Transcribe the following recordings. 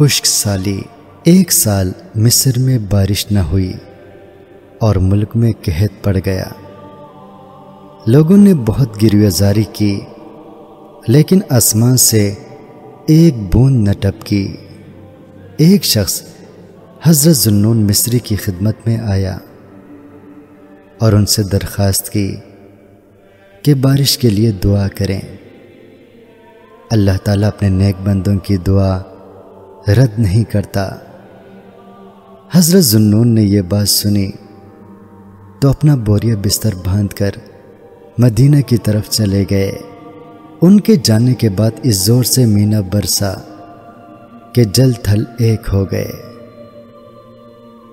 خشک سالی ایک سال مصر میں بارش نہ ہوئی اور ملک میں قحط پڑ گیا۔ لوگوں نے بہت گروزاری کی، لیکن آسمان سے ایک بوند نہ ٹپکی۔ ایک شخص حضرت ذنون مصری کی خدمت میں آیا اور ان سے درخواست کی کہ بارش کے لیے دعا کریں۔ اللہ تعالیٰ اپنے نیک بندوں کی دعا رد نہیں کرتا۔ حضرت ذنون نے یہ بات سنی تو اپنا بوریا بستر باندھ کر مدینہ کی طرف چلے گئے۔ ان کے جانے کے بعد اس زور سے مینا برسا کہ جل تھل ایک ہو گئے۔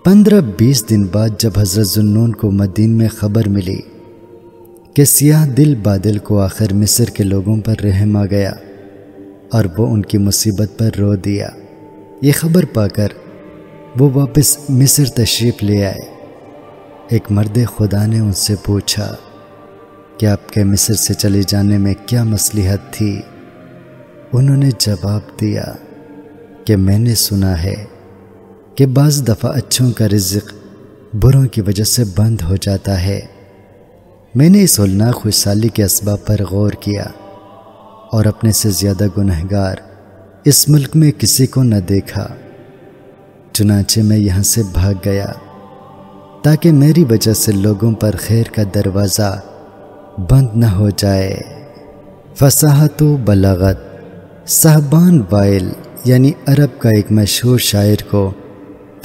پندرہ بیس دن بعد جب حضرت ذنون کو مدین میں خبر ملی کہ سیاہ دل بادل کو آخر مصر کے لوگوں پر رحم آ گیا اور وہ ان کی مصیبت پر رو دیا۔ یہ خبر پا کر وہ واپس مصر تشریف لے آئے۔ ایک مرد خدا نے ان سے پوچھا کہ آپ کے مصر سے چلے جانے میں کیا مصلیحت تھی؟ انہوں نے جواب دیا کہ میں نے سنا ہے کہ بعض دفعہ اچھوں کا رزق بروں کی وجہ سے بند ہو جاتا ہے۔ میں نے اس ہولناک خوشحالی کے اسباب پر غور کیا اور اپنے سے زیادہ گنہگار اس ملک میں کسی کو نہ دیکھا۔ چنانچہ میں یہاں سے بھاگ گیا، تاکہ میری وجہ سے لوگوں پر خیر کا دروازہ بند نہ ہو جائے۔ فصاحت و بلاغت، صاحبان وائل یعنی عرب کا ایک مشہور شاعر کو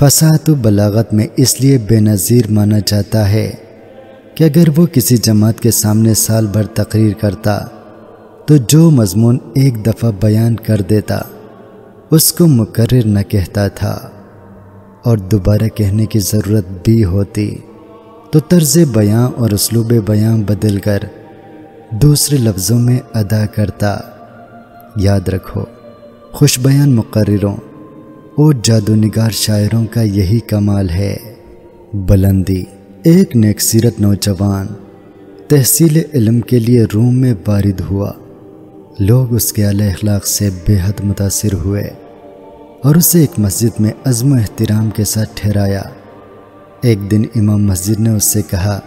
فصاحت و بلاغت میں اس لیے بے نظیر مانا جاتا ہے کہ اگر وہ کسی جماعت کے سامنے سال بھر تقریر کرتا تو جو مضمون ایک دفعہ بیان کر دیتا، اس کو مقرر نہ کہتا تھا، اور دوبارہ کہنے کی ضرورت بھی ہوتی۔ تو طرز بیاں اور اسلوب بیاں بدل کر دوسرے لفظوں میں ادا کرتا۔ یاد رکھو، خوش بیان مقرروں اور جادو نگار شاعروں کا یہی کمال ہے۔ بلندی، ایک نیک سیرت نوجوان، تحصیل علم کے لیے روم میں وارد ہوا۔ لوگ اس کے اعلی اخلاق سے بے حد متاثر ہوئے اور اسے ایک مسجد میں عزم و احترام کے ساتھ ٹھہرایا۔ ایک دن امام مسجد نے اس سے کہا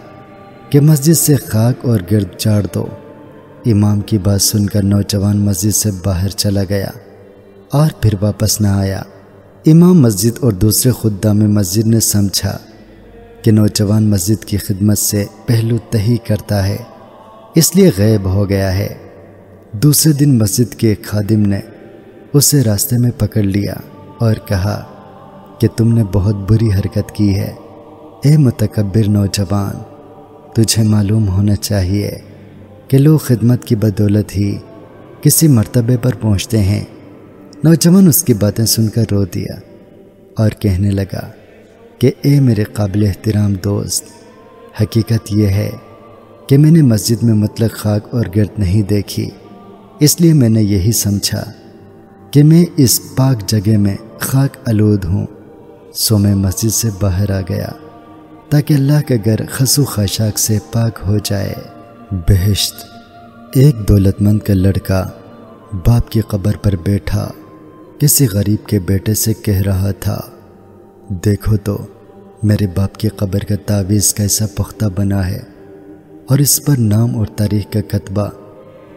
کہ مسجد سے خاک اور گرد چاڑ دو۔ امام کی بات سن کر نوجوان مسجد سے باہر چلا گیا اور پھر واپس نہ آیا۔ امام مسجد اور دوسرے خدام مسجد نے سمجھا کہ نوجوان مسجد کی خدمت سے پہلو تہی کرتا ہے، اس لیے غیب ہو گیا ہے۔ دوسرے دن مسجد کے ایک خادم نے اسے راستے میں پکڑ لیا اور کہا کہ تم نے بہت بری حرکت کی ہے۔ اے متکبر نوجوان، تجھے معلوم ہونا چاہیے کہ لوگ خدمت کی بدولت ہی کسی مرتبے پر پہنچتے ہیں۔ نوجوان اس کی باتیں سن کر رو دیا اور کہنے لگا کہ اے میرے قابل احترام دوست، حقیقت یہ ہے کہ میں نے مسجد میں مطلق خاک اور گرد نہیں دیکھی۔ اس لیے میں نے یہی سمجھا کہ میں اس پاک جگہ میں خاک آلود ہوں۔ سو میں مسجد سے باہر آ گیا تاکہ اللہ کا گھر خسو خاشاک سے پاک ہو جائے۔ بہشت، ایک دولت مند کا لڑکا باپ کی قبر پر بیٹھا، کسی غریب کے بیٹے سے کہہ رہا تھا، دیکھو تو، میرے باپ کی قبر کا تعویذ کیسا پختہ بنا ہے اور اس پر نام اور تاریخ کا کتبہ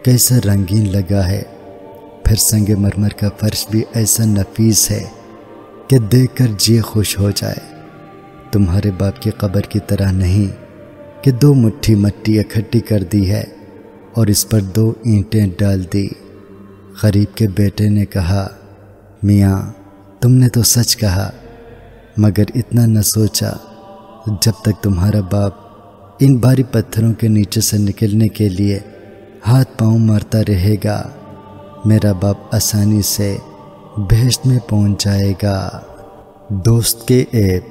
کیسا رنگین لگا ہے۔ پھر سنگ مرمر کا فرش بھی ایسا نفیس ہے کہ دیکھ کر جی خوش ہو جائے۔ تمہارے باپ کی قبر کی طرح نہیں کہ دو مٹھی مٹی اکٹھی کر دی ہے اور اس پر دو اینٹیں ڈال دی۔ غریب کے بیٹے نے کہا، میاں، تم نے تو سچ کہا، مگر اتنا نہ سوچا جب تک تمہارا باپ ان باری پتھروں کے نیچے سے نکلنے کے لیے ہاتھ پاؤں مارتا رہے گا۔ میرا باپ آسانی سے بہشت میں پہنچ جائے گا۔ دوست کے ایپ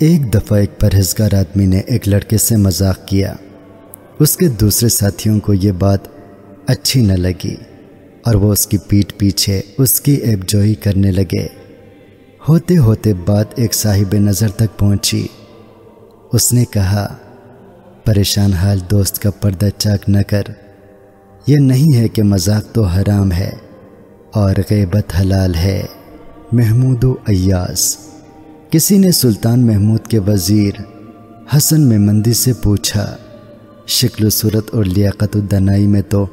ایک دفعہ ایک پرہزگار آدمی نے ایک لڑکے سے مذاق کیا۔ اس کے دوسرے ساتھیوں کو یہ بات اچھی نہ لگی اور وہ اس کی پیٹ پیچھے اس کی ایپ جوئی کرنے لگے۔ ہوتے ہوتے بات ایک صاحب نظر تک پہنچی۔ اس نے کہا، پریشان حال دوست کا پردہ چاک نہ کر۔ یہ نہیں ہے کہ مذاق تو حرام ہے اور غیبت حلال ہے۔ محمود و ایاس۔ کسی نے سلطان محمود کے وزیر حسن مہمندی سے پوچھا، شکل و صورت اور لیاقت و دنائی میں تو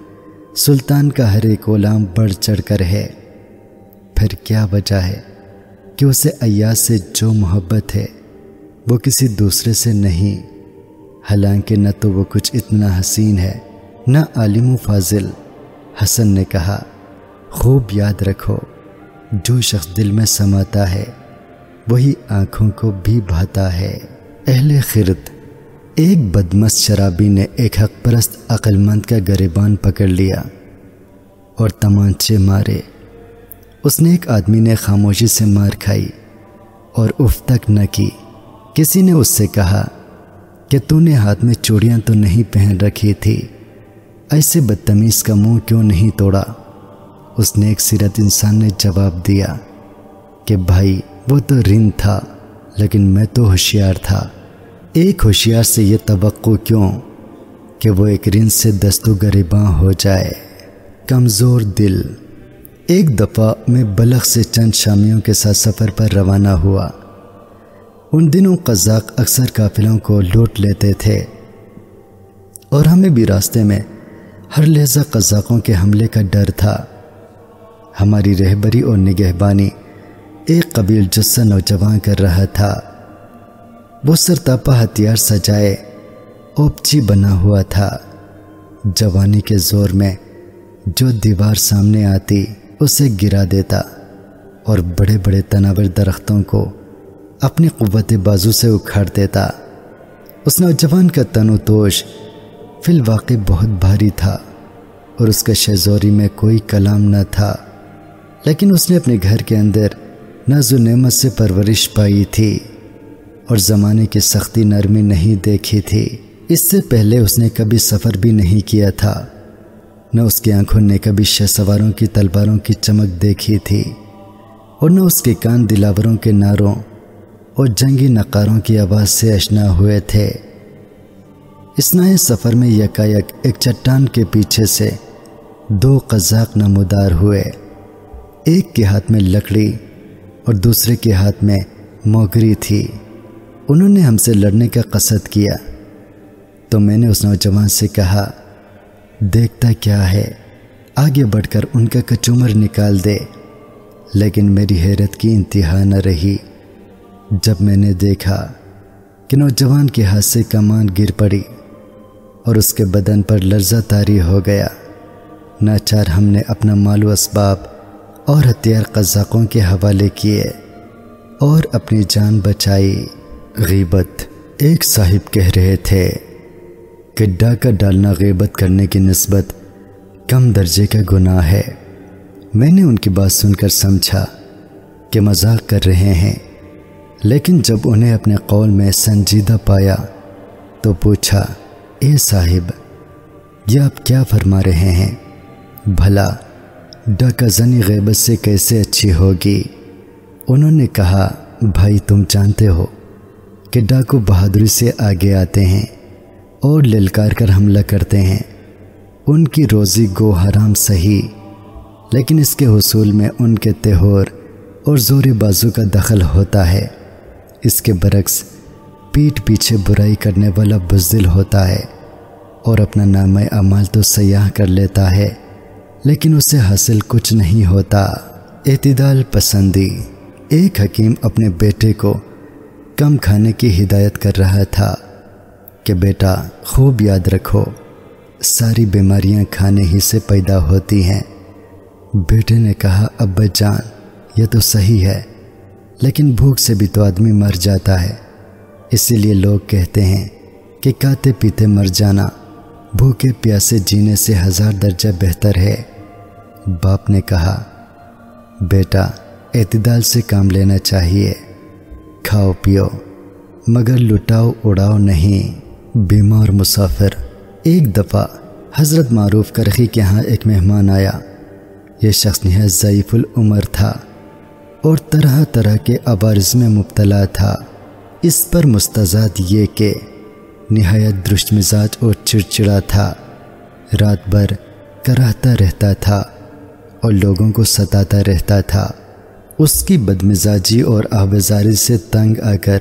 سلطان کا ہر ایک غلام بڑھ چڑھ کر ہے۔ پھر کیا وجہ ہے کہ اسے ایاز سے جو محبت ہے وہ کسی دوسرے سے نہیں؟ حالانکہ نہ تو وہ کچھ اتنا حسین ہے۔ نہ عالم و فاضل حسن نے کہا، خوب یاد رکھو، جو شخص دل میں سماتا ہے، وہی آنکھوں کو بھی بھاتا ہے۔ اہل خرد، ایک بدمست شرابی نے ایک حق پرست عقل مند کا گریبان پکڑ لیا اور تمانچے مارے۔ اس نے ایک آدمی نے خاموشی سے مار کھائی اور اف تک نہ کی۔ کسی نے اس سے کہا کہ تو نے ہاتھ میں چوڑیاں تو نہیں پہن رکھی تھی۔ ایسے بدتمیز کا منہ کیوں نہیں توڑا؟ اس نے ایک سیرت انسان نے جواب دیا کہ بھائی، وہ تو رن تھا، لیکن میں تو ہوشیار تھا۔ ایک ہوشیار سے یہ توقع کیوں کہ وہ ایک رن سے دست و گریباں ہو جائے؟ کمزور دل۔ ایک دفعہ میں بلغ سے چند شامیوں کے ساتھ سفر پر روانہ ہوا۔ ان دنوں قزاق اکثر قافلوں کو لوٹ لیتے تھے اور ہمیں بھی راستے میں ہر لہجہ قزاقوں کے حملے کا ڈر تھا۔ ہماری رہبری اور نگہبانی ایک قبیل جسہ نوجوان کر رہا تھا۔ وہ سرتاپا ہتھیار سجائے اوپچی بنا ہوا تھا۔ جوانی کے زور میں جو دیوار سامنے آتی اسے گرا دیتا اور بڑے بڑے تناور درختوں کو اپنی قوت بازو سے اکھاڑ دیتا۔ اس نوجوان کا تن و توش فی الواقع بہت بھاری تھا اور اس کا شہزوری میں کوئی کلام نہ تھا، لیکن اس نے اپنے گھر کے اندر ناز و نعمت سے پرورش پائی تھی اور زمانے کی سختی نرمی نہیں دیکھی تھی۔ اس سے پہلے اس نے کبھی سفر بھی نہیں کیا تھا، نہ اس کی آنکھوں نے کبھی شہ سواروں کی تلواروں کی چمک دیکھی تھی اور نہ اس کے کان دلاوروں کے ناروں اور جنگی نقاروں کی آواز سے اشنا ہوئے تھے۔ اس نئے سفر میں یکایک ایک چٹان کے پیچھے سے دو قزاق نمودار ہوئے۔ ایک کے ہاتھ میں لکڑی اور دوسرے کے ہاتھ میں موگری تھی۔ انہوں نے ہم سے لڑنے کا قصد کیا۔ تو میں نے اس نوجوان سے کہا، دیکھتا کیا ہے؟ آگے بڑھ کر ان کا کچومر نکال دے۔ لیکن میری حیرت کی انتہا نہ رہی۔ جب میں نے دیکھا کہ نوجوان کے ہاتھ سے کمان گر پڑی اور اس کے بدن پر لرزہ تاری ہو گیا۔ ناچار ہم نے اپنا مال و اسباب اور ہتھیار قزاقوں کے حوالے کیے اور اپنی جان بچائی۔ غیبت ایک صاحب کہہ رہے تھے کہ ڈاکہ ڈالنا غیبت کرنے کی نسبت کم درجے کا گناہ ہے۔ میں نے ان کی بات سن کر سمجھا کہ مذاق کر رہے ہیں، لیکن جب انہیں اپنے قول میں سنجیدہ پایا تو پوچھا اے صاحب، یہ آپ کیا فرما رہے ہیں؟ بھلا، ڈاکہ زنی غیبت سے کیسے اچھی ہوگی؟ انہوں نے کہا، بھائی تم جانتے ہو کہ ڈاکو بہادری سے آگے آتے ہیں اور للکار کر حملہ کرتے ہیں۔ ان کی روزی گو حرام صحیح، لیکن اس کے حصول میں ان کے تہور اور زور بازو کا دخل ہوتا ہے۔ اس کے برعکس پیٹ پیچھے برائی کرنے والا بزدل ہوتا ہے اور اپنا نام اعمال تو سیاح کر لیتا ہے، لیکن اسے حاصل کچھ نہیں ہوتا۔ اعتدال پسندی۔ ایک حکیم اپنے بیٹے کو کم کھانے کی ہدایت کر رہا تھا کہ بیٹا خوب یاد رکھو، ساری بیماریاں کھانے ہی سے پیدا ہوتی ہیں۔ بیٹے نے کہا، ابا جان، یہ تو صحیح ہے، لیکن بھوک سے بھی تو آدمی مر جاتا ہے۔ اسی لیے لوگ کہتے ہیں کہ کاتے پیتے مر جانا، بھوکے پیاسے جینے سے ہزار درجہ بہتر ہے۔ باپ نے کہا، بیٹا، اعتدال سے کام لینا چاہیے، کھاؤ، پیو، مگر لٹاؤ، اڑاؤ نہیں۔ بیمار مسافر، ایک دفعہ حضرت معروف کرخی کے ہاں ایک مہمان آیا۔ یہ شخص نہایت ضعیف العمر تھا اور طرح طرح کے عوارض میں مبتلا تھا۔ اس پر مستضاد یہ کہ نہایت درست مزاج اور چڑچڑا تھا۔ رات بھر کراہتا رہتا تھا اور لوگوں کو ستاتا رہتا تھا۔ اس کی بدمزاجی اور آبزاری سے تنگ آ کر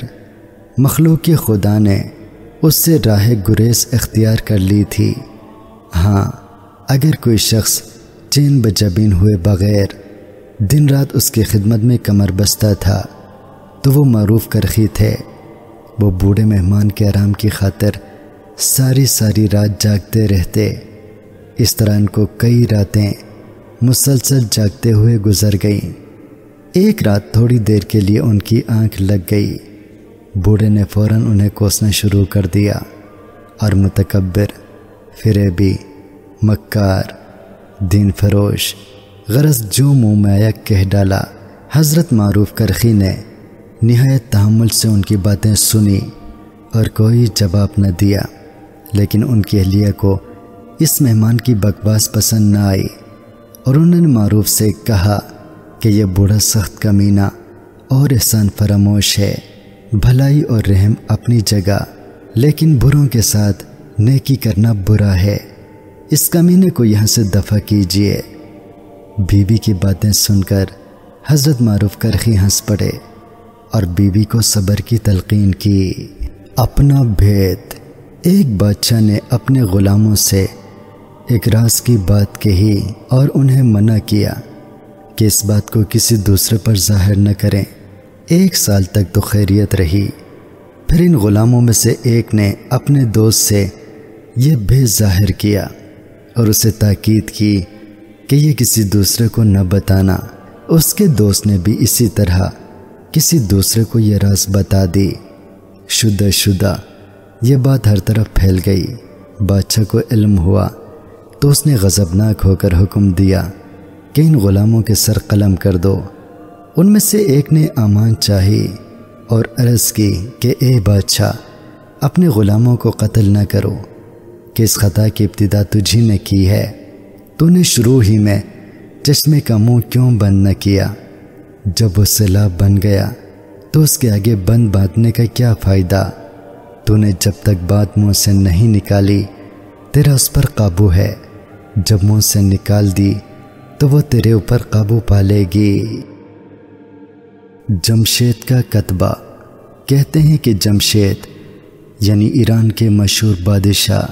مخلوق خدا نے اس سے راہ گریز اختیار کر لی تھی۔ ہاں اگر کوئی شخص چین بجبین ہوئے بغیر دن رات اس کی خدمت میں کمر بستہ تھا تو وہ معروف کرخی تھے۔ وہ بوڑھے مہمان کے آرام کی خاطر ساری ساری رات جاگتے رہتے۔ اس طرح ان کو کئی راتیں مسلسل جاگتے ہوئے گزر گئیں۔ ایک رات تھوڑی دیر کے لیے ان کی آنکھ لگ گئی۔ بوڑھے نے فوراً انہیں کوسنا شروع کر دیا اور متکبر، فریبی، مکار، دین فروش، غرض جو منہ میں آیا کہہ ڈالا، حضرت معروف کرخی نے نہایت تحمل سے ان کی باتیں سنی اور کوئی جواب نہ دیا، لیکن ان کی اہلیہ کو اس مہمان کی بکواس پسند نہ آئی اور انہوں نے معروف سے کہا کہ یہ بوڑھا سخت کمینہ اور احسان فراموش ہے۔ بھلائی اور رحم اپنی جگہ، لیکن بروں کے ساتھ نیکی کرنا برا ہے۔ اس کمینے کو یہاں سے دفع کیجیے بیوی بی کی باتیں سن کر حضرت معروف کرخی ہنس پڑے۔ اور بیوی بی کو صبر کی تلقین کی۔ اپنا بھید۔ ایک بادشاہ نے اپنے غلاموں سے ایک راز کی بات کہی اور انہیں منع کیا کہ اس بات کو کسی دوسرے پر ظاہر نہ کریں۔ ایک سال تک تو خیریت رہی۔ پھر ان غلاموں میں سے ایک نے اپنے دوست سے یہ بے ظاہر کیا اور اسے تاکید کی کہ یہ کسی دوسرے کو نہ بتانا۔ اس کے دوست نے بھی اسی طرح کسی دوسرے کو یہ راز بتا دی شدہ شدہ یہ بات ہر طرف پھیل گئی۔ بادشاہ کو علم ہوا تو اس نے غضبناک ہو کر حکم دیا کہ ان غلاموں کے سر قلم کر دو۔ ان میں سے ایک نے امان چاہی اور عرض کی کہ اے بادشاہ، اپنے غلاموں کو قتل نہ کرو، کہ اس خطا کی ابتدا تجھی نے کی ہے۔ تو نے شروع ہی میں چشمے کا منہ کیوں بند نہ کیا؟ جب وہ سیلاب بن گیا تو اس کے آگے بند باندھنے کا کیا فائدہ؟ تو نے جب تک بات منہ سے نہیں نکالی، تیرا اس پر قابو ہے۔ جب منہ سے نکال دی تو وہ تیرے اوپر قابو پالے گی۔ جمشید کا کتبہ۔ کہتے ہیں کہ جمشید یعنی ایران کے مشہور بادشاہ،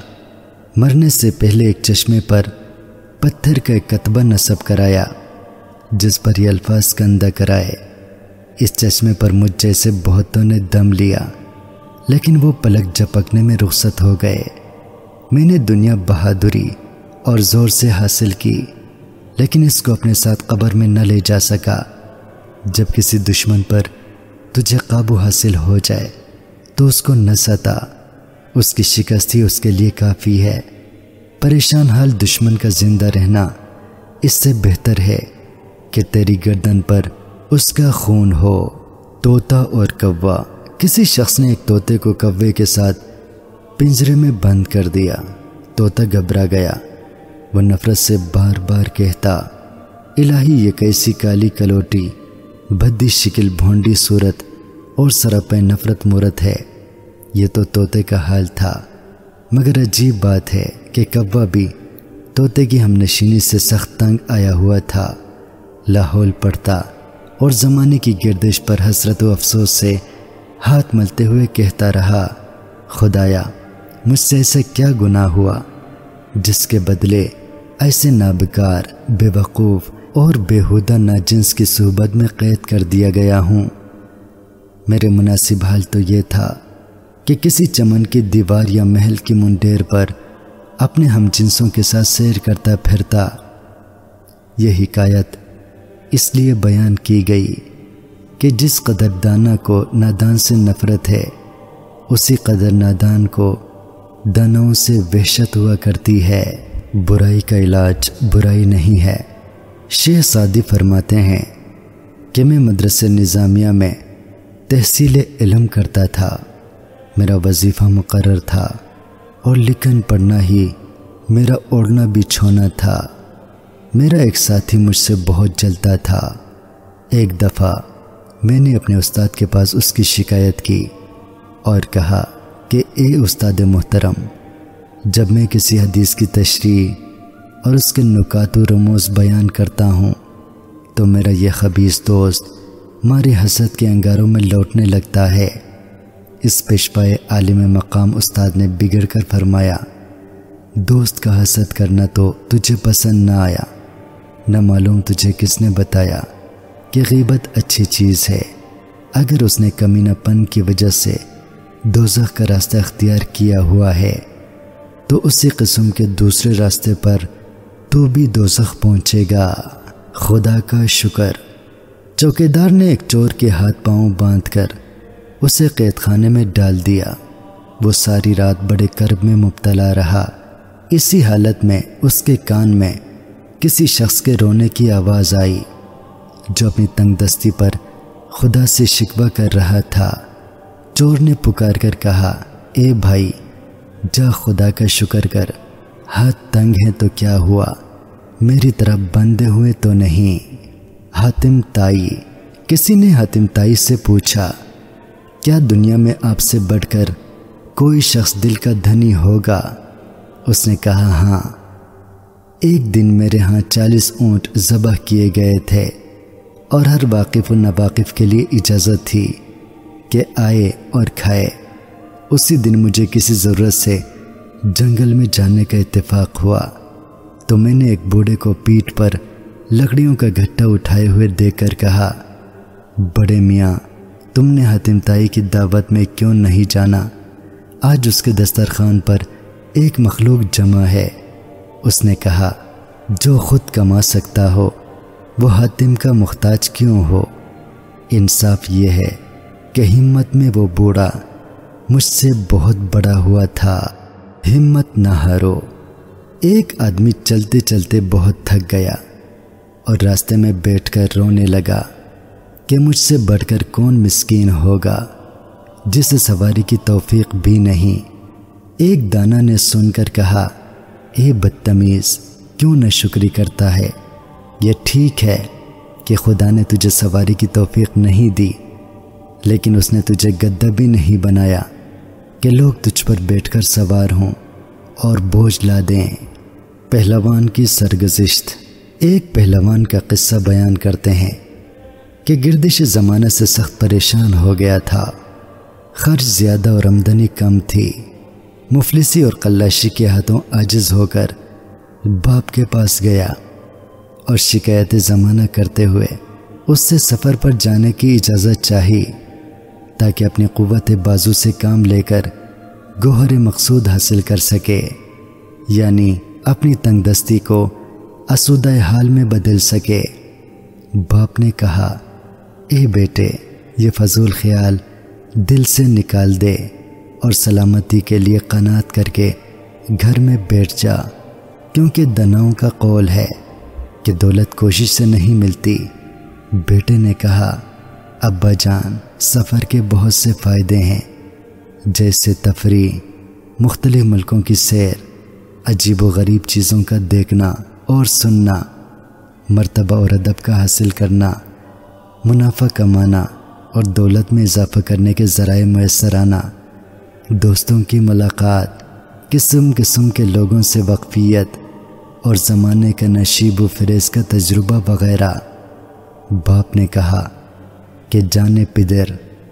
مرنے سے پہلے ایک چشمے پر پتھر کا ایک کتبہ نصب کرایا۔ جس پر یہ الفاظ کندہ کرائے اس چشمے پر مجھ جیسے بہتوں نے دم لیا، لیکن وہ پلک جپکنے میں رخصت ہو گئے۔ میں نے دنیا بہادری اور زور سے حاصل کی، لیکن اس کو اپنے ساتھ قبر میں نہ لے جا سکا۔ جب کسی دشمن پر تجھے قابو حاصل ہو جائے، تو اس کو نہ ستا۔ اس کی شکست ہی اس کے لیے کافی ہے۔ پریشان حال دشمن کا زندہ رہنا اس سے بہتر ہے۔ کہ تیری گردن پر اس کا خون ہو توتا اور کوا۔ کسی شخص نے ایک طوطے کو کوے کے ساتھ پنجرے میں بند کر دیا۔ طوطا گھبرا گیا۔ وہ نفرت سے بار بار کہتا، الہی، یہ کیسی کالی کلوٹی، بدی شکل بھونڈی صورت اور سرپے نفرت مورت ہے۔ یہ تو طوطے کا حال تھا، مگر عجیب بات ہے کہ کوا بھی طوطے کی ہم نشینی سے سخت تنگ آیا ہوا تھا۔ لاہور پڑتا اور زمانے کی گردش پر حسرت و افسوس سے ہاتھ ملتے ہوئے کہتا رہا، خدایا، مجھ سے ایسا کیا گناہ ہوا جس کے بدلے ایسے نابکار، بے وقوف اور بےحودہ ناجنس کی صحبت میں قید کر دیا گیا ہوں میرے مناسب حال تو یہ تھا کہ کسی چمن کی دیوار یا محل کی منڈیر پر اپنے ہم جنسوں کے ساتھ سیر کرتا پھرتا۔ یہ حکایت اس لیے بیان کی گئی کہ جس قدر دانہ کو نادان سے نفرت ہے، اسی قدر نادان کو دانوں سے وحشت ہوا کرتی ہے۔ برائی کا علاج برائی نہیں ہے۔ شیخ سعدی فرماتے ہیں کہ میں مدرسہ نظامیہ میں تحصیل علم کرتا تھا۔ میرا وظیفہ مقرر تھا اور لکھن پڑھنا ہی میرا اوڑھنا بھی چھونا تھا۔ میرا ایک ساتھی مجھ سے بہت جلتا تھا۔ ایک دفعہ میں نے اپنے استاد کے پاس اس کی شکایت کی اور کہا کہ اے استاد محترم، جب میں کسی حدیث کی تشریح اور اس کے نکات و رموز بیان کرتا ہوں، تو میرا یہ خبیص دوست ماری حسد کے انگاروں میں لوٹنے لگتا ہے۔ اس پیشپائے عالم مقام استاد نے بگڑ کر فرمایا، دوست کا حسد کرنا تو تجھے پسند نہ آیا۔ نہ معلوم تجھے کس نے بتایا کہ غیبت اچھی چیز ہے۔ اگر اس نے کمینہ پن کی وجہ سے دوزخ کا راستہ اختیار کیا ہوا ہے، تو اسی قسم کے دوسرے راستے پر تو بھی دوزخ پہنچے گا۔ خدا کا شکر۔ چوکیدار نے ایک چور کے ہاتھ پاؤں باندھ کر اسے قید خانے میں ڈال دیا۔ وہ ساری رات بڑے کرب میں مبتلا رہا۔ اسی حالت میں اس کے کان میں کسی شخص کے رونے کی آواز آئی جو اپنی تنگ دستی پر خدا سے شکوہ کر رہا تھا۔ چور نے پکار کر کہا، اے بھائی، جا خدا کا شکر کر۔ ہاتھ تنگ ہے تو کیا ہوا؟ میری طرف بندے ہوئے تو نہیں۔ حاتم تائی، کسی نے حاتم تائی سے پوچھا، کیا دنیا میں آپ سے بڑھ کر کوئی شخص دل کا دھنی ہوگا؟ اس نے کہا ہاں۔ ایک دن میرے ہاں چالیس اونٹ ذبح کیے گئے تھے اور ہر واقف و ناواقف کے لیے اجازت تھی کہ آئے اور کھائے۔ اسی دن مجھے کسی ضرورت سے جنگل میں جانے کا اتفاق ہوا۔ تو میں نے ایک بوڑھے کو پیٹ پر لکڑیوں کا گھٹا اٹھائے ہوئے دیکھ کر کہا، بڑے میاں، تم نے حتم تائی کی دعوت میں کیوں نہیں جانا؟ آج اس کے دسترخوان پر ایک مخلوق جمع ہے۔ اس نے کہا، جو خود کما سکتا ہو، وہ حاتم کا محتاج کیوں ہو؟ انصاف یہ ہے کہ ہمت میں وہ بوڑھا مجھ سے بہت بڑا ہوا تھا۔ ہمت نہ ہارو۔ ایک آدمی چلتے چلتے بہت تھک گیا اور راستے میں بیٹھ کر رونے لگا کہ مجھ سے بڑھ کر کون مسکین ہوگا جس سواری کی توفیق بھی نہیں۔ ایک دانا نے سن کر کہا اے بدتمیز، کیوں نہ شکری کرتا ہے؟ یہ ٹھیک ہے کہ خدا نے تجھے سواری کی توفیق نہیں دی، لیکن اس نے تجھے گدہ بھی نہیں بنایا کہ لوگ تجھ پر بیٹھ کر سوار ہوں اور بوجھ لا دیں۔ پہلوان کی سرگزشت۔ ایک پہلوان کا قصہ بیان کرتے ہیں کہ گردش زمانہ سے سخت پریشان ہو گیا تھا۔ خرچ زیادہ اور آمدنی کم تھی۔ مفلسی اور قلاشی کے ہاتھوں عاجز ہو کر باپ کے پاس گیا اور شکایت زمانہ کرتے ہوئے اس سے سفر پر جانے کی اجازت چاہی تاکہ اپنی قوت بازو سے کام لے کر گوہر مقصود حاصل کر سکے یعنی اپنی تنگ دستی کو اسودہ حال میں بدل سکے۔ باپ نے کہا، اے بیٹے، یہ فضول خیال دل سے نکال دے۔ اور سلامتی کے لیے قناعت کر کے گھر میں بیٹھ جا، کیونکہ دناؤں کا قول ہے کہ دولت کوشش سے نہیں ملتی۔ بیٹے نے کہا، ابا جان، سفر کے بہت سے فائدے ہیں، جیسے تفریح، مختلف ملکوں کی سیر، عجیب و غریب چیزوں کا دیکھنا اور سننا، مرتبہ اور ادب کا حاصل کرنا، منافع کمانا اور دولت میں اضافہ کرنے کے ذرائع میسر آنا۔ دوستوں کی ملاقات، قسم قسم کے لوگوں سے وقفیت اور زمانے کا نشیب و فریز کا تجربہ وغیرہ۔ باپ نے کہا کہ جانے پدر،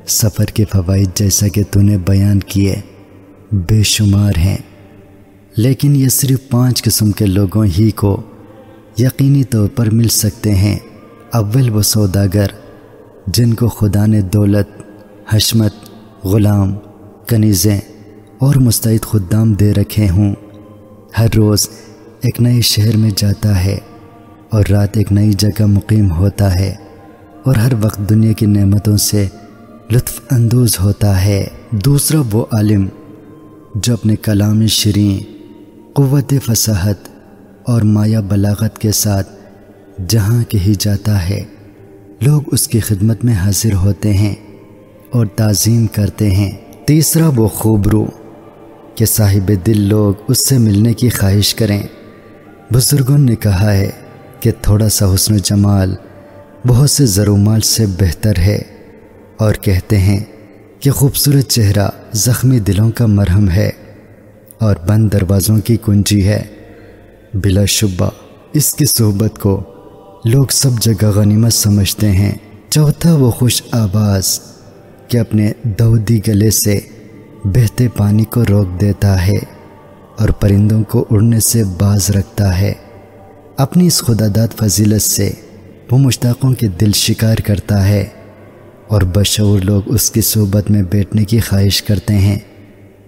سفر کے فوائد جیسا کہ تو نے بیان کیے بے شمار ہیں، لیکن یہ صرف پانچ قسم کے لوگوں ہی کو یقینی طور پر مل سکتے ہیں۔ اول و سوداگر، جن کو خدا نے دولت، حشمت، غلام کنیزیں اور مستعد خدام دے رکھے ہوں۔ ہر روز ایک نئے شہر میں جاتا ہے اور رات ایک نئی جگہ مقیم ہوتا ہے اور ہر وقت دنیا کی نعمتوں سے لطف اندوز ہوتا ہے۔ دوسرا وہ عالم جو اپنے کلام شریں قوت فصاحت اور مایا بلاغت کے ساتھ جہاں کے ہی جاتا ہے، لوگ اس کی خدمت میں حاضر ہوتے ہیں اور تعظیم کرتے ہیں۔ تیسرا وہ خوبرو کہ صاحب دل لوگ اس سے ملنے کی خواہش کریں۔ بزرگوں نے کہا ہے کہ تھوڑا سا حسن و جمال بہت سے زرومال سے بہتر ہے اور کہتے ہیں کہ خوبصورت چہرہ زخمی دلوں کا مرہم ہے اور بند دروازوں کی کنجی ہے۔ بلا شبہ اس کی صحبت کو لوگ سب جگہ غنیمت سمجھتے ہیں۔ چوتھا وہ خوش آواز کہ اپنے دودی گلے سے بہتے پانی کو روک دیتا ہے اور پرندوں کو اڑنے سے باز رکھتا ہے۔ اپنی اس خدا داد فضیلت سے وہ مشتاقوں کے دل شکار کرتا ہے اور بشعور لوگ اس کی صحبت میں بیٹھنے کی خواہش کرتے ہیں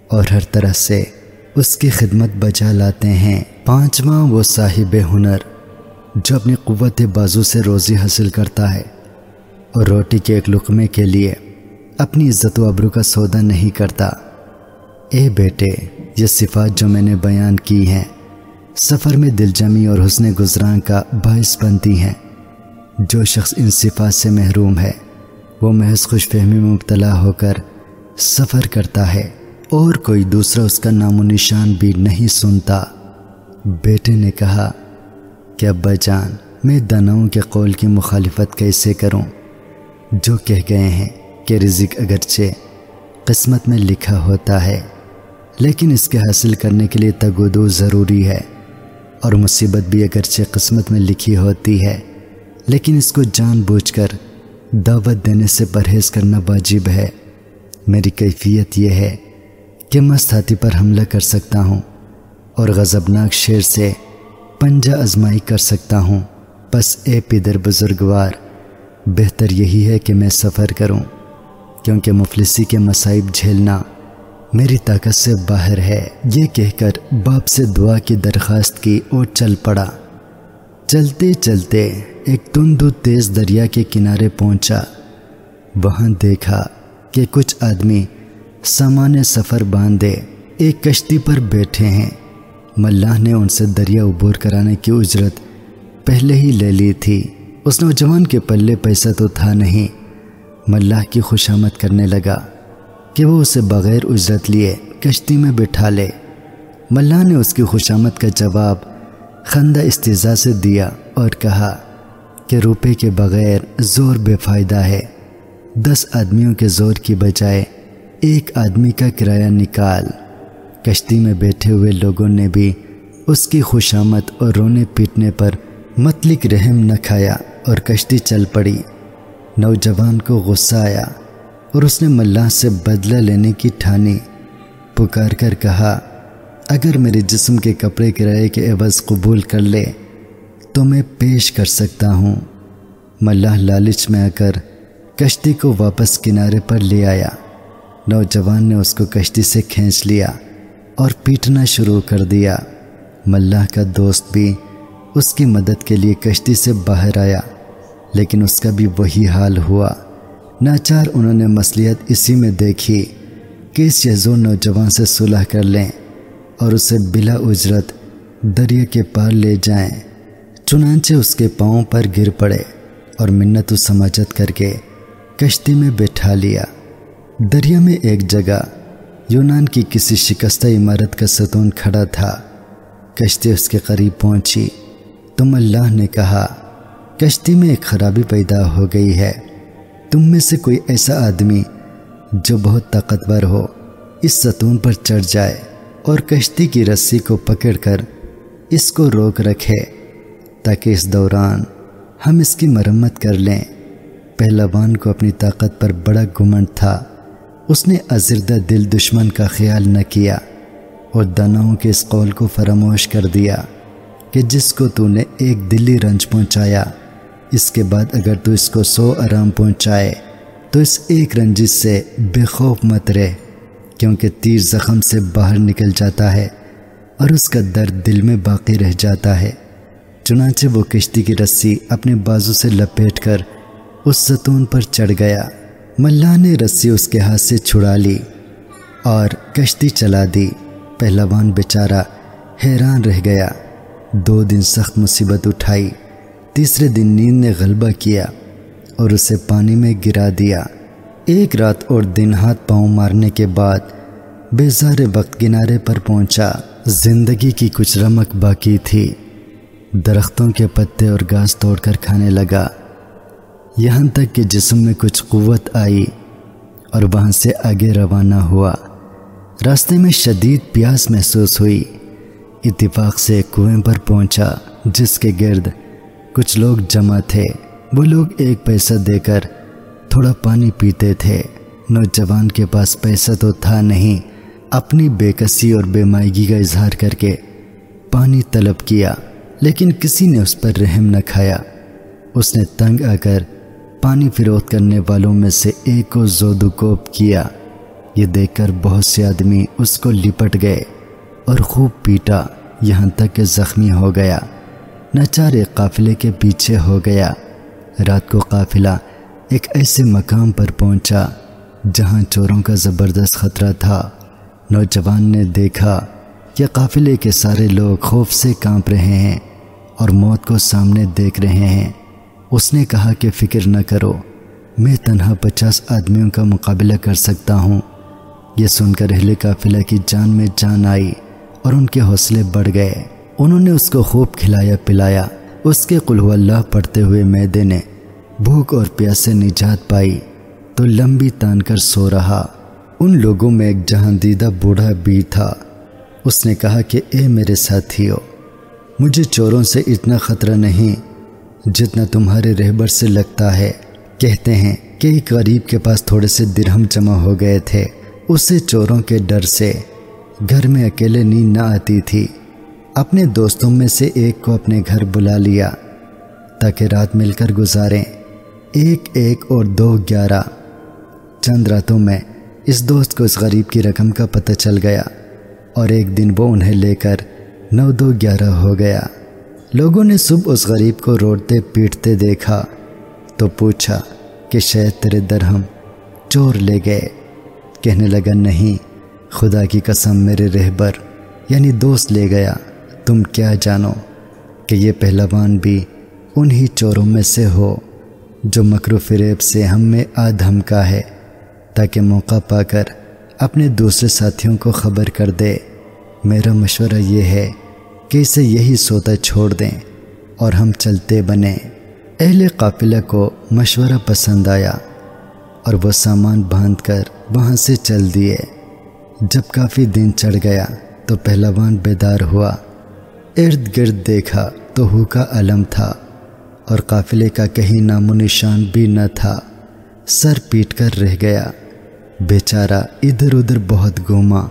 اور ہر طرح سے اس کی خدمت بچا لاتے ہیں۔ پانچواں وہ صاحب ہنر جو اپنی قوت بازو سے روزی حاصل کرتا ہے اور روٹی کے ایک لقمے کے لیے اپنی عزت و ابرو کا سودا نہیں کرتا۔ اے بیٹے، یہ صفات جو میں نے بیان کی ہیں، سفر میں دل جمی اور حسن گزران کا باعث بنتی ہیں۔ جو شخص ان صفات سے محروم ہے، وہ محض خوش فہمی میں مبتلا ہو کر سفر کرتا ہے۔ اور کوئی دوسرا اس کا نام و نشان بھی نہیں سنتا۔ بیٹے نے کہا، کہ ابا جان، میں دناؤں کے قول کی مخالفت کیسے کروں؟ جو کہہ گئے ہیں کہ رزق اگرچہ قسمت میں لکھا ہوتا ہے، لیکن اس کے حاصل کرنے کے لیے تگودو ضروری ہے اور مصیبت بھی اگرچہ قسمت میں لکھی ہوتی ہے، لیکن اس کو جان بوجھ کر دعوت دینے سے پرہیز کرنا واجب ہے۔ میری کیفیت یہ ہے کہ مست ہاتھی پر حملہ کر سکتا ہوں اور غضبناک شیر سے پنجہ ازمائی کر سکتا ہوں۔ بس اے پدر بزرگوار، بہتر یہی ہے کہ میں سفر کروں۔ کیونکہ مفلسی کے مصائب جھیلنا میری طاقت سے باہر ہے۔ یہ کہہ کر باپ سے دعا کی درخواست کی اور چل پڑا۔ چلتے چلتے ایک تند تیز دریا کے کنارے پہنچا۔ وہاں دیکھا کہ کچھ آدمی سامان سفر باندھے، ایک کشتی پر بیٹھے ہیں۔ ملاح نے ان سے دریا عبور کرانے کی اجرت پہلے ہی لے لی تھی۔ اس نوجوان کے پلے پیسہ تو تھا نہیں۔ ملاح کی خوشامد کرنے لگا کہ وہ اسے بغیر اجرت لیے کشتی میں بٹھا لے۔ ملا نے اس کی خوشامد کا جواب خندہ استضاء سے دیا اور کہا کہ روپے کے بغیر زور بے فائدہ ہے۔ دس آدمیوں کے زور کی بجائے ایک آدمی کا کرایہ نکال۔ کشتی میں بیٹھے ہوئے لوگوں نے بھی اس کی خوشامد اور رونے پیٹنے پر متلک رحم نہ کھایا اور کشتی چل پڑی۔ نوجوان کو غصہ آیا اور اس نے ملاح سے بدلہ لینے کی ٹھانی پکار کر کہا، اگر میرے جسم کے کپڑے کرائے کے عوض قبول کر لے، تو میں پیش کر سکتا ہوں ملاح لالچ میں آ کر کشتی کو واپس کنارے پر لے آیا۔ نوجوان نے اس کو کشتی سے کھینچ لیا اور پیٹنا شروع کر دیا۔ ملاح کا دوست بھی اس کی مدد کے لیے کشتی سے باہر آیا۔ لیکن اس کا بھی وہی حال ہوا۔ ناچار انہوں نے مصلیحت اسی میں دیکھی کہ اس یزو نوجوان سے صلح کر لیں اور اسے بلا اجرت دریا کے پار لے جائیں۔ چنانچہ اس کے پاؤں پر گر پڑے اور منت و سماجت کر کے کشتی میں بٹھا لیا۔ دریا میں ایک جگہ یونان کی کسی شکستہ عمارت کا ستون کھڑا تھا۔ کشتی اس کے قریب پہنچی۔ تم اللہ نے کہا کشتی میں ایک خرابی پیدا ہو گئی ہے۔ تم میں سے کوئی ایسا آدمی جو بہت طاقتور ہو، اس ستون پر چڑھ جائے اور کشتی کی رسی کو پکڑ کر اس کو روک رکھے، تاکہ اس دوران ہم اس کی مرمت کر لیں۔ پہلوان کو اپنی طاقت پر بڑا گمنڈ تھا۔ اس نے ازردہ دل دشمن کا خیال نہ کیا اور دناؤں کے اس قول کو فراموش کر دیا کہ جس کو تو نے ایک دلی رنج پہنچایا۔ اس کے بعد اگر تو اس کو سو آرام پہنچائے، تو اس ایک رنجش سے بے خوف مت رہے کیونکہ تیر زخم سے باہر نکل جاتا ہے اور اس کا درد دل میں باقی رہ جاتا ہے۔ چنانچہ وہ کشتی کی رسی اپنے بازو سے لپیٹ کر اس ستون پر چڑھ گیا۔ ملا نے رسی اس کے ہاتھ سے چھڑا لی اور کشتی چلا دی۔ پہلوان بیچارہ حیران رہ گیا۔ دو دن سخت مصیبت اٹھائی۔ تیسرے دن نیند نے غلبہ کیا اور اسے پانی میں گرا دیا۔ ایک رات اور دن ہاتھ پاؤں مارنے کے بعد بیزار وقت کنارے پر پہنچا۔ زندگی کی کچھ رمک باقی تھی۔ درختوں کے پتے اور گھاس توڑ کر کھانے لگا۔ یہاں تک کہ جسم میں کچھ قوت آئی اور وہاں سے آگے روانہ ہوا۔ راستے میں شدید پیاس محسوس ہوئی۔ اتفاق سے کنویں پر پہنچا، جس کے گرد کچھ لوگ جمع تھے۔ وہ لوگ ایک پیسہ دے کر تھوڑا پانی پیتے تھے۔ نوجوان کے پاس پیسہ تو تھا نہیں۔ اپنی بے کسی اور بے مائگی کا اظہار کر کے پانی طلب کیا، لیکن کسی نے اس پر رحم نہ کھایا۔ اس نے تنگ آ کر پانی فروخت کرنے والوں میں سے ایک کو زودو کوپ کیا۔ یہ دیکھ کر بہت سے آدمی اس کو لپٹ گئے اور خوب پیٹا۔ یہاں تک کہ زخمی ہو گیا۔ نچار ایک قافلے کے پیچھے ہو گیا۔ رات کو قافلہ ایک ایسے مقام پر پہنچا جہاں چوروں کا زبردست خطرہ تھا۔ نوجوان نے دیکھا کہ قافلے کے سارے لوگ خوف سے کانپ رہے ہیں اور موت کو سامنے دیکھ رہے ہیں۔ اس نے کہا کہ فکر نہ کرو، میں تنہا پچاس آدمیوں کا مقابلہ کر سکتا ہوں۔ یہ سن کر اہل قافلہ کی جان میں جان آئی اور ان کے حوصلے بڑھ گئے۔ انہوں نے اس کو خوب کھلایا پلایا۔ اس کے قلو اللہ پڑھتے ہوئے میدے نے بھوک اور پیاس سے نجات پائی۔ تو لمبی تان کر سو رہا۔ ان لوگوں میں ایک جہاں دیدہ بوڑھا بھی تھا۔ اس نے کہا کہ اے میرے ساتھیو، مجھے چوروں سے اتنا خطرہ نہیں جتنا تمہارے رہبر سے لگتا ہے۔ کہتے ہیں کہ ایک غریب کے پاس تھوڑے سے درہم جمع ہو گئے تھے۔ اسے چوروں کے ڈر سے گھر میں اکیلے نیند نہ آتی تھی۔ اپنے دوستوں میں سے ایک کو اپنے گھر بلا لیا، تاکہ رات مل کر گزاریں۔ ایک ایک اور دو گیارہ۔ چند راتوں میں اس دوست کو اس غریب کی رقم کا پتہ چل گیا اور ایک دن وہ انہیں لے کر نو دو گیارہ ہو گیا۔ لوگوں نے صبح اس غریب کو روڑتے پیٹتے دیکھا، تو پوچھا کہ شاید تیرے درہم چور لے گئے۔ کہنے لگا، نہیں، خدا کی قسم، میرے رہبر یعنی دوست لے گیا۔ تم کیا جانو کہ یہ پہلوان بھی انہی چوروں میں سے ہو جو مکر و فریب سے ہم میں آدھم کا ہے تاکہ موقع پا کر اپنے دوسرے ساتھیوں کو خبر کر دے۔ میرا مشورہ یہ ہے کہ اسے یہی سوتا چھوڑ دیں اور ہم چلتے بنیں۔ اہل قافلہ کو مشورہ پسند آیا اور وہ سامان باندھ کر وہاں سے چل دیے۔ جب کافی دن چڑھ گیا تو پہلوان بیدار ہوا۔ ارد گرد دیکھا تو ہو کا علم تھا اور قافلے کا کہیں نام و نشان بھی نہ تھا۔ سر پیٹ کر رہ گیا۔ بیچارہ ادھر ادھر بہت گوما،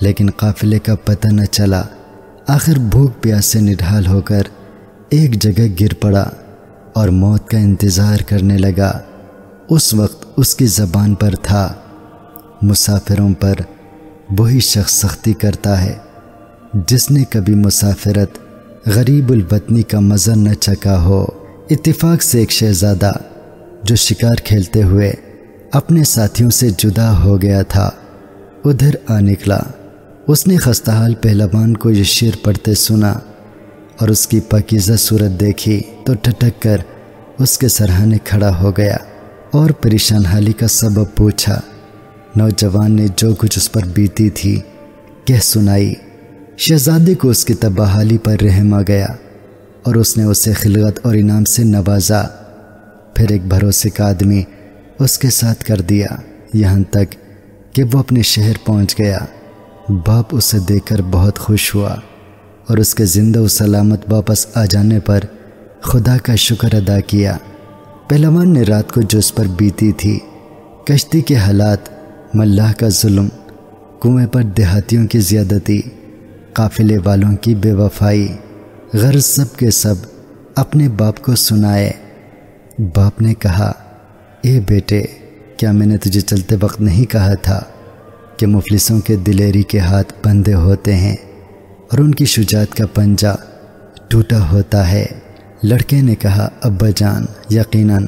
لیکن قافلے کا پتہ نہ چلا۔ آخر بھوک پیاس سے نڈھال ہو کر ایک جگہ گر پڑا اور موت کا انتظار کرنے لگا۔ اس وقت اس کی زبان پر تھا۔ مسافروں پر وہی شخص سختی کرتا ہے۔ جس نے کبھی مسافرت غریب الوطنی کا مزہ نہ چکا ہو۔ اتفاق سے ایک شہزادہ جو شکار کھیلتے ہوئے اپنے ساتھیوں سے جدا ہو گیا تھا، ادھر آ نکلا۔ اس نے خستحال پہلوان کو یہ شیر پڑھتے سنا اور اس کی پاکیزہ صورت دیکھی۔ تو ٹھٹک کر اس کے سرحانے کھڑا ہو گیا اور پریشان حالی کا سبب پوچھا۔ نوجوان نے جو کچھ اس پر بیتی تھی، کہہ سنائی۔ شہزادے کو اس کی تباہالی پر رحم آ گیا اور اس نے اسے خلغت اور انعام سے نوازا۔ پھر ایک بھروسے کا آدمی اس کے ساتھ کر دیا، یہاں تک کہ وہ اپنے شہر پہنچ گیا۔ باپ اسے دیکھ کر بہت خوش ہوا اور اس کے زندہ و سلامت واپس آ جانے پر خدا کا شکر ادا کیا۔ پہلوان نے رات کو جو اس پر بیتی تھی، کشتی کے حالات، ملاح کا ظلم، کنویں پر دیہاتیوں کی زیادتی قافلے والوں کی بے وفائی، غرض سب کے سب اپنے باپ کو سنائے۔ باپ نے کہا، اے بیٹے، کیا میں نے تجھے چلتے وقت نہیں کہا تھا کہ مفلسوں کے دلیری کے ہاتھ بندے ہوتے ہیں اور ان کی شجاعت کا پنجہ ٹوٹا ہوتا ہے؟ لڑکے نے کہا، ابا جان، یقیناً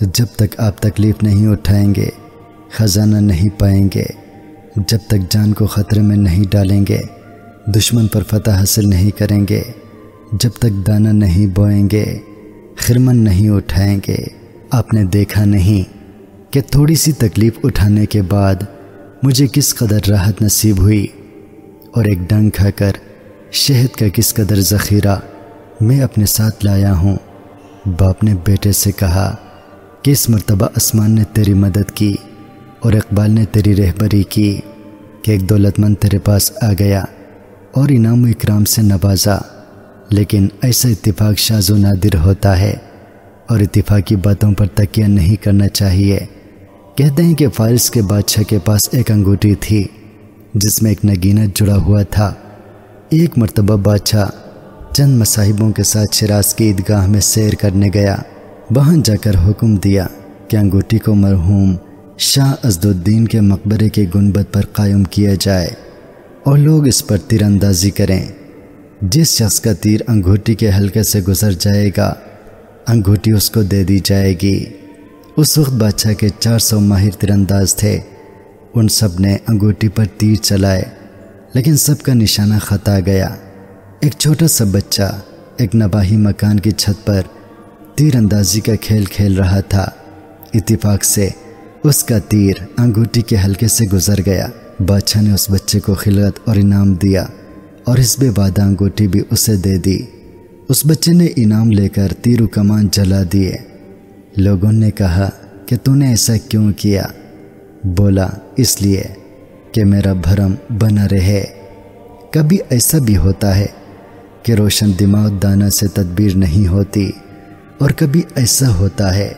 جب تک آپ تکلیف نہیں اٹھائیں گے، خزانہ نہیں پائیں گے، جب تک جان کو خطرے میں نہیں ڈالیں گے دشمن پر فتح حاصل نہیں کریں گے۔ جب تک دانہ نہیں بوئیں گے، خرمن نہیں اٹھائیں گے۔ آپ نے دیکھا نہیں کہ تھوڑی سی تکلیف اٹھانے کے بعد مجھے کس قدر راحت نصیب ہوئی۔ اور ایک ڈنگ کھا کر شہد کا کس قدر ذخیرہ میں اپنے ساتھ لایا ہوں۔ باپ نے بیٹے سے کہا کہ اس مرتبہ آسمان نے تیری مدد کی اور اقبال نے تیری رہبری کی کہ ایک دولت مند تیرے پاس آ گیا۔ اور انعام و اکرام سے نوازا، لیکن ایسا اتفاق شاز و نادر ہوتا ہے اور اتفاقی باتوں پر تکیہ نہیں کرنا چاہیے۔ کہتے ہیں کہ فارس کے بادشاہ کے پاس ایک انگوٹی تھی، جس میں ایک نگینہ جڑا ہوا تھا۔ ایک مرتبہ بادشاہ چند مصاحبوں کے ساتھ شراز کی عیدگاہ میں سیر کرنے گیا۔ وہاں جا کر حکم دیا کہ انگوٹی کو مرحوم شاہ ازد الدین کے مقبرے کے گنبد پر قائم کیا جائے۔ اور لوگ اس پر تیر اندازی کریں۔ جس شخص کا تیر انگوٹی کے حلقے سے گزر جائے گا انگوٹی اس کو دے دی جائے گی۔ اس وقت بادشاہ کے چار سو ماہر تیر انداز تھے۔ ان سب نے انگوٹی پر تیر چلائے، لیکن سب کا نشانہ خطا گیا۔ ایک چھوٹا سا بچہ، ایک نباہی مکان کی چھت پر تیر اندازی کا کھیل کھیل رہا تھا۔ اتفاق سے اس کا تیر انگوٹی کے حلقے سے گزر گیا۔ بادشاہ نے اس بچے کو خلعت اور انعام دیا اور اس بے وعدہ انگوٹی بھی اسے دے دی۔ اس بچے نے انعام لے کر تیر و کمان جلا دیے۔ لوگوں نے کہا کہ تو نے ایسا کیوں کیا؟ بولا، اس لیے کہ میرا بھرم بنا رہے۔ کبھی ایسا بھی ہوتا ہے کہ روشن دماغ دانہ سے تدبیر نہیں ہوتی اور کبھی ایسا ہوتا ہے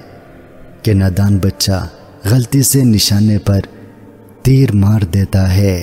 کہ نادان بچہ غلطی سے نشانے پر تیر مار دیتا ہے۔